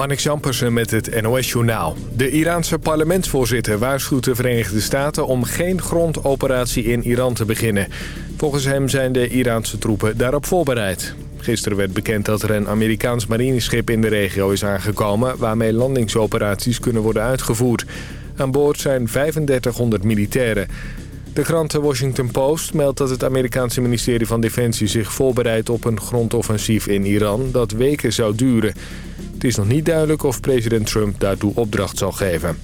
Marnix Jampersen met het NOS-journaal. De Iraanse parlementsvoorzitter waarschuwt de Verenigde Staten... om geen grondoperatie in Iran te beginnen. Volgens hem zijn de Iraanse troepen daarop voorbereid. Gisteren werd bekend dat er een Amerikaans marineschip in de regio is aangekomen... waarmee landingsoperaties kunnen worden uitgevoerd. Aan boord zijn 3500 militairen. De krant The Washington Post meldt dat het Amerikaanse ministerie van Defensie zich voorbereidt op een grondoffensief in Iran dat weken zou duren. Het is nog niet duidelijk of president Trump daartoe opdracht zal geven.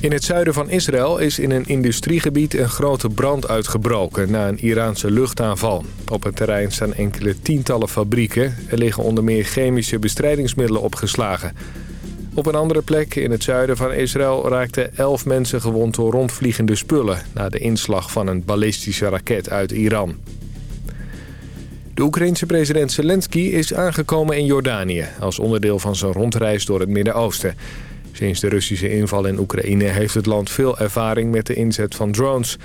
In het zuiden van Israël is in een industriegebied een grote brand uitgebroken na een Iraanse luchtaanval. Op het terrein staan enkele tientallen fabrieken. Er liggen onder meer chemische bestrijdingsmiddelen opgeslagen. Op een andere plek in het zuiden van Israël raakten elf mensen gewond door rondvliegende spullen... na de inslag van een ballistische raket uit Iran. De Oekraïense president Zelensky is aangekomen in Jordanië... als onderdeel van zijn rondreis door het Midden-Oosten. Sinds de Russische inval in Oekraïne heeft het land veel ervaring met de inzet van drones.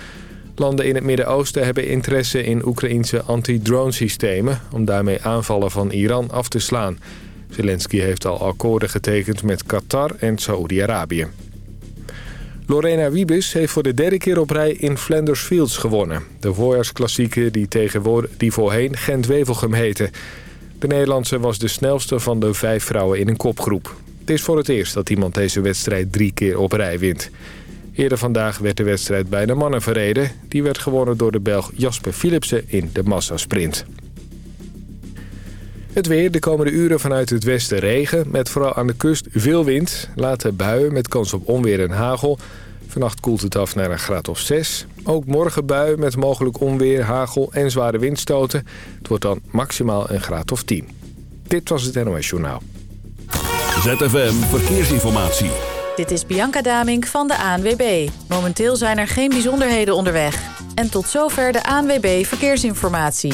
Landen in het Midden-Oosten hebben interesse in Oekraïense anti-drone systemen... om daarmee aanvallen van Iran af te slaan... Zelensky heeft al akkoorden getekend met Qatar en Saoedi-Arabië. Lorena Wiebes heeft voor de derde keer op rij in Flanders Fields gewonnen. De voorjaarsklassieke die, die voorheen Gent-Wevelgem heette. De Nederlandse was de snelste van de vijf vrouwen in een kopgroep. Het is voor het eerst dat iemand deze wedstrijd drie keer op rij wint. Eerder vandaag werd de wedstrijd bij de mannen verreden. Die werd gewonnen door de Belg Jasper Philipsen in de massasprint. Het weer de komende uren vanuit het westen regen... met vooral aan de kust veel wind. Later buien met kans op onweer en hagel. Vannacht koelt het af naar een graad of 6. Ook morgen buien met mogelijk onweer, hagel en zware windstoten. Het wordt dan maximaal een graad of 10. Dit was het NOS Journaal. ZFM Verkeersinformatie. Dit is Bianca Damink van de ANWB. Momenteel zijn er geen bijzonderheden onderweg. En tot zover de ANWB Verkeersinformatie.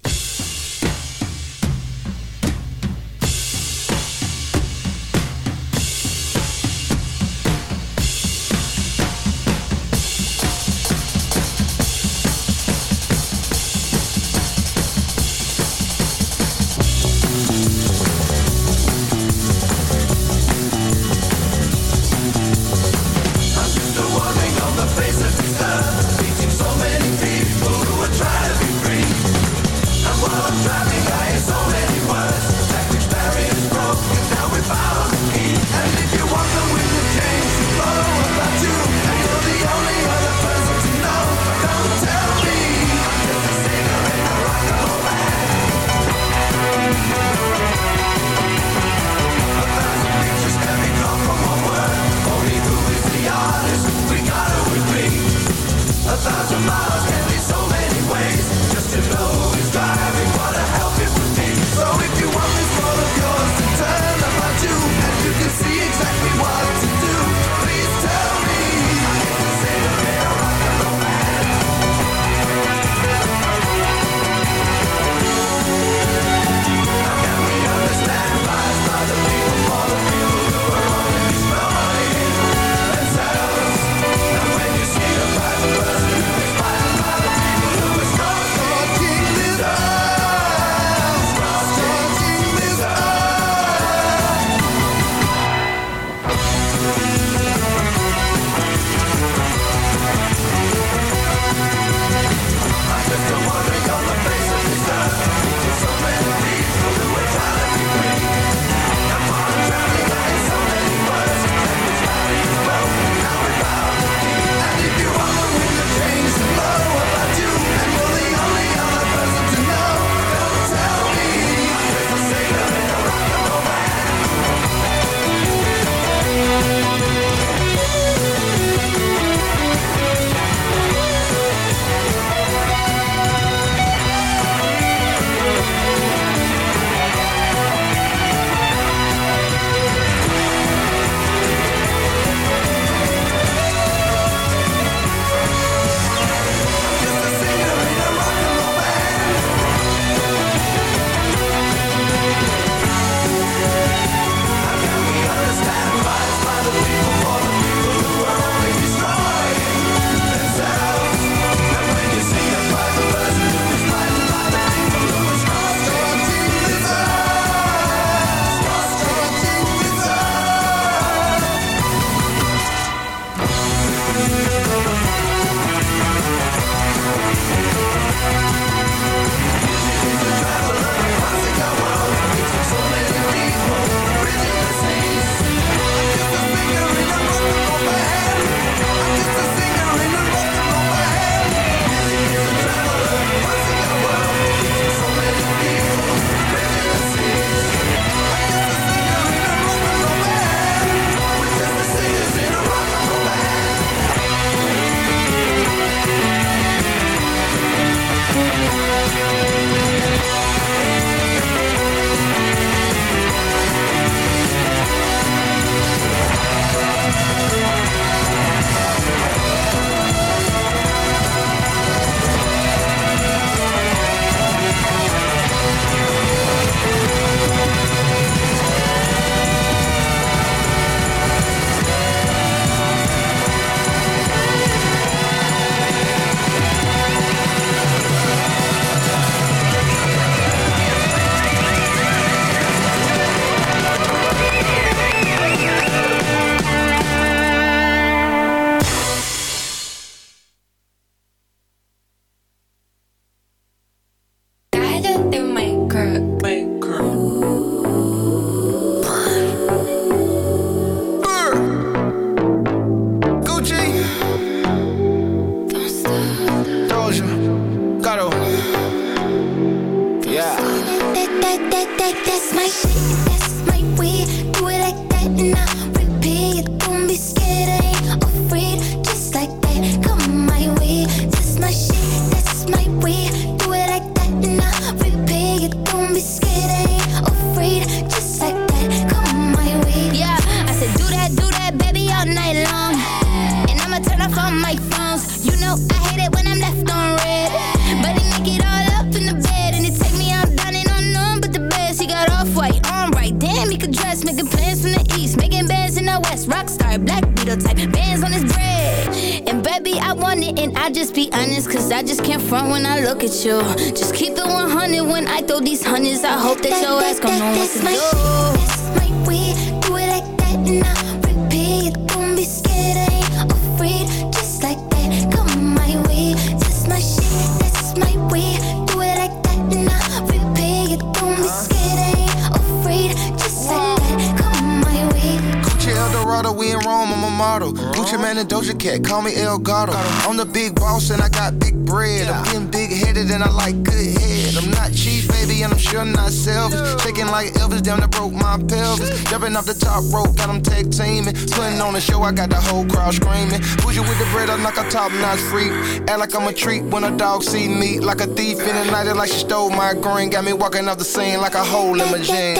my pelvis. Jumping off the top rope, got them tag teaming. Putting on the show, I got the whole crowd screaming. Push you with the bread, I'm like a top notch freak. Act like I'm a treat when a dog see me. Like a thief in the night, like she stole my green. Got me walking off the scene like a hole in my jeans.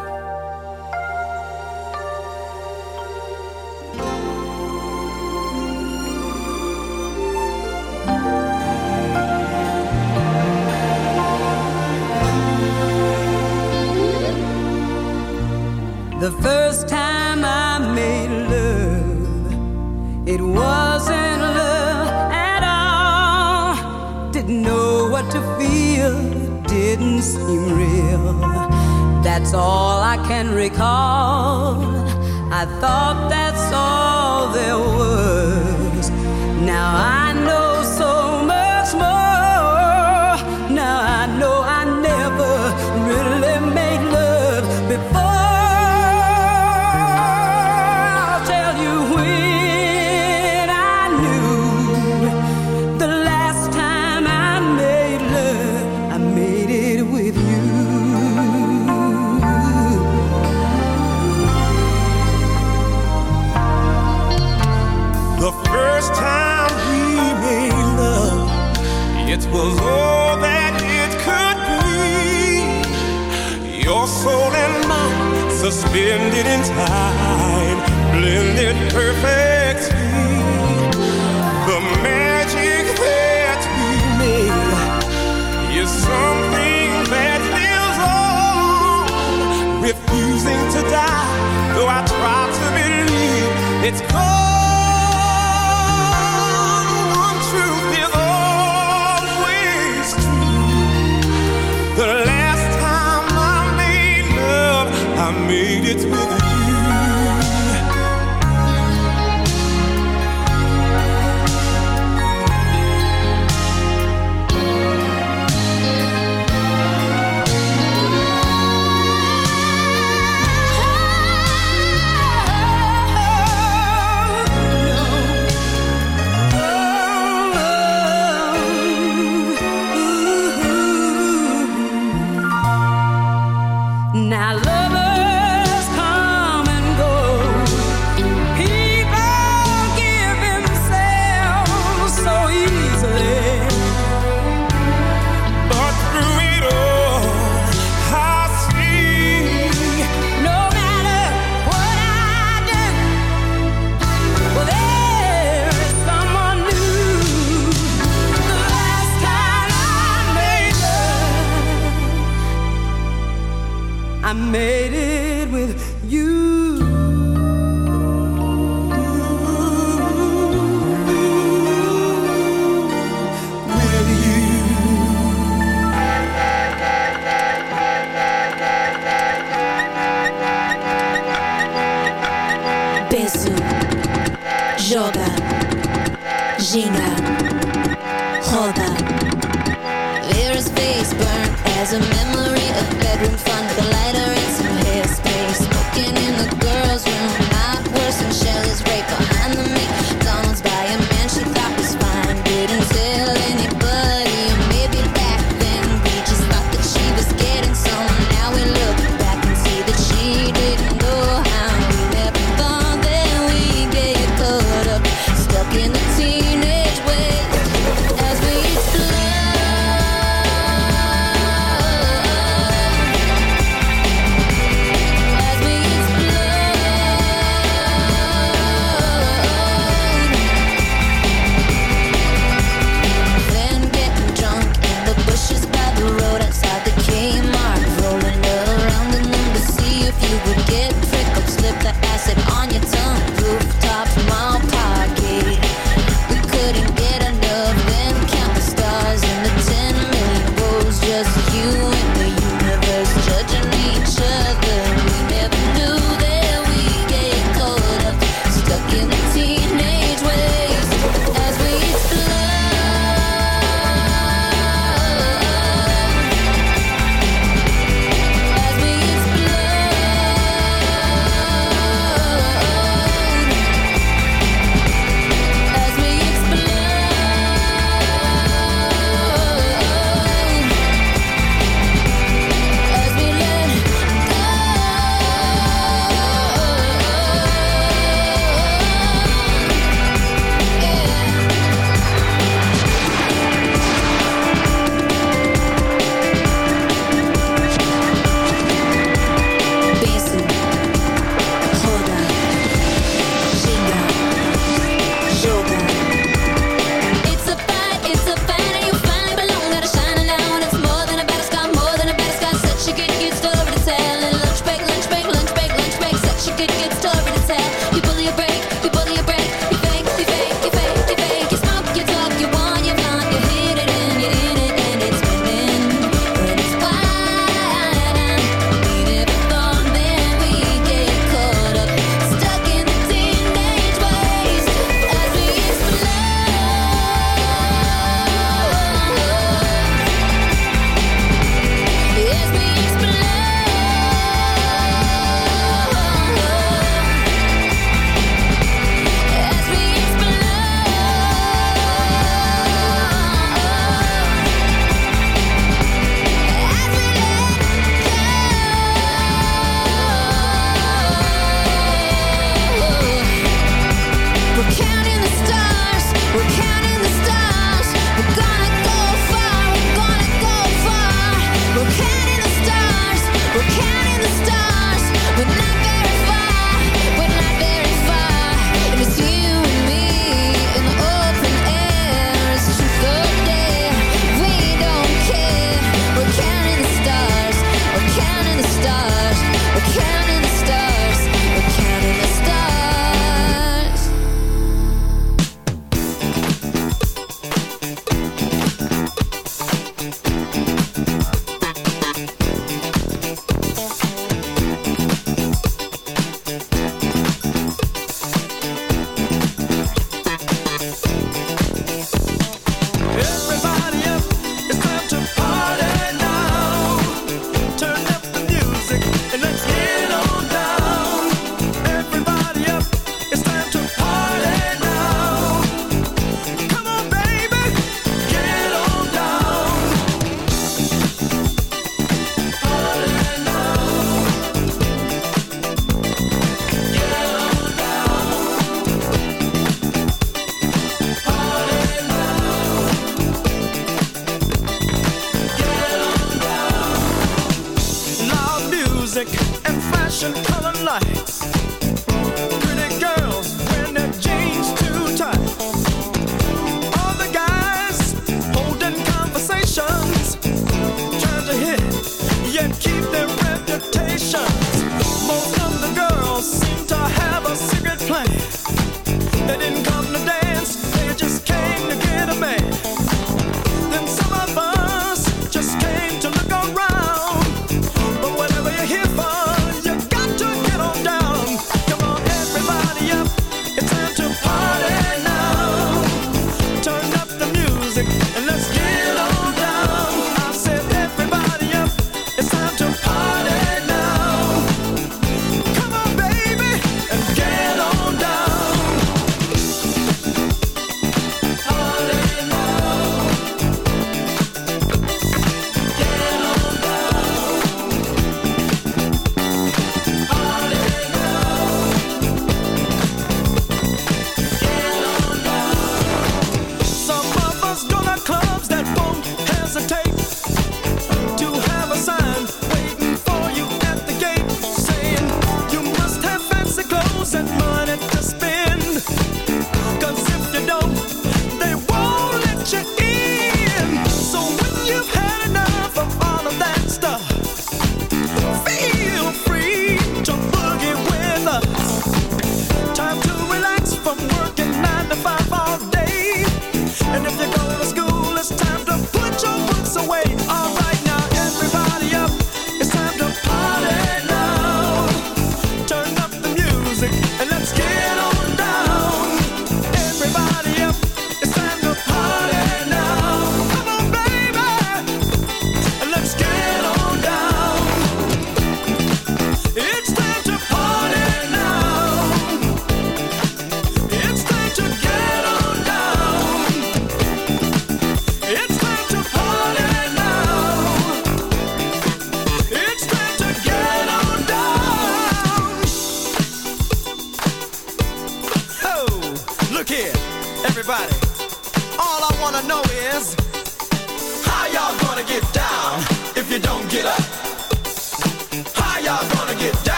I made it with you.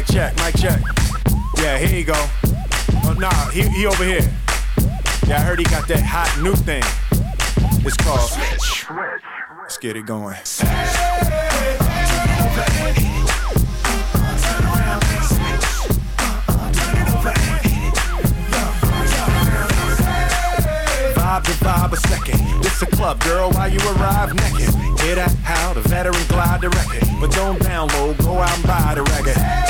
Mic check, mic check. Yeah, here you go. Oh, nah, he, he over here. Yeah, I heard he got that hot new thing. It's called Switch. Let's get it going. Vibe to vibe a second. This a club, girl, while you arrive naked. Hear that? How the veteran glide the record. But don't download, go out and buy the record.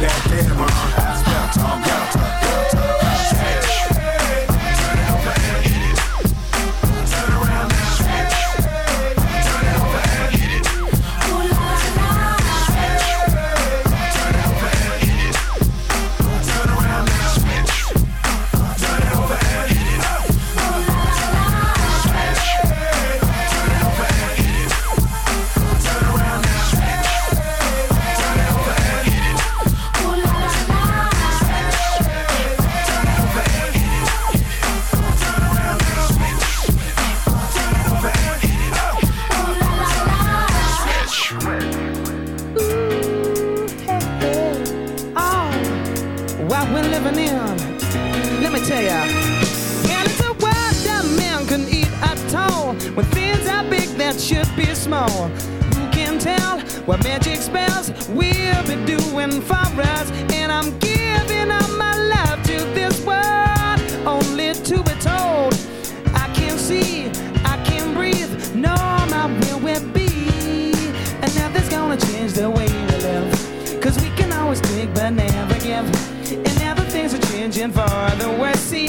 that there, mama. That's what I'm for the worse. See,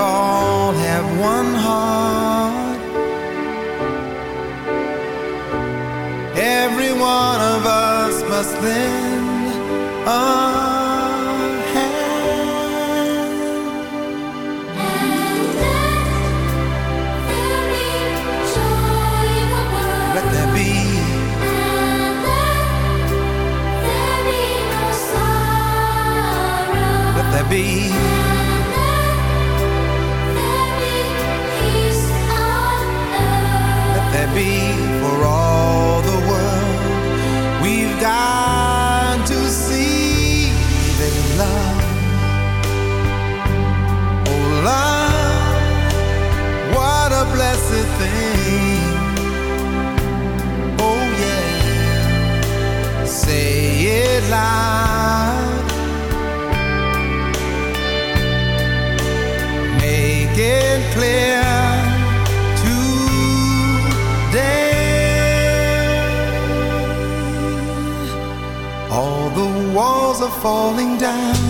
all have one heart. Every one of us must lend a. clear today. All the walls are falling down